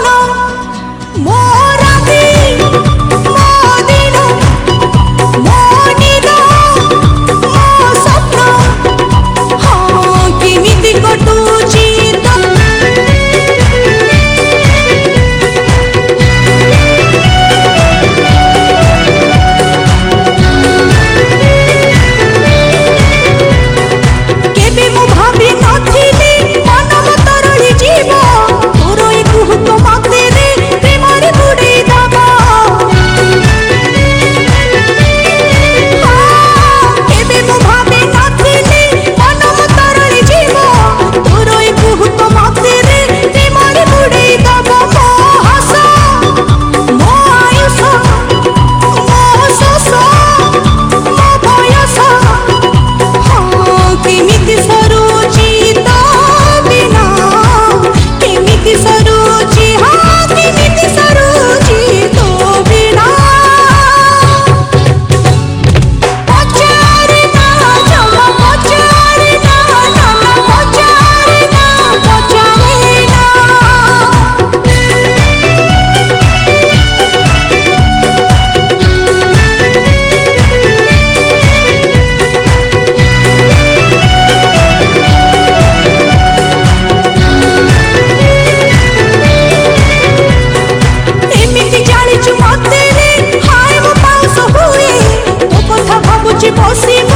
了么？possible.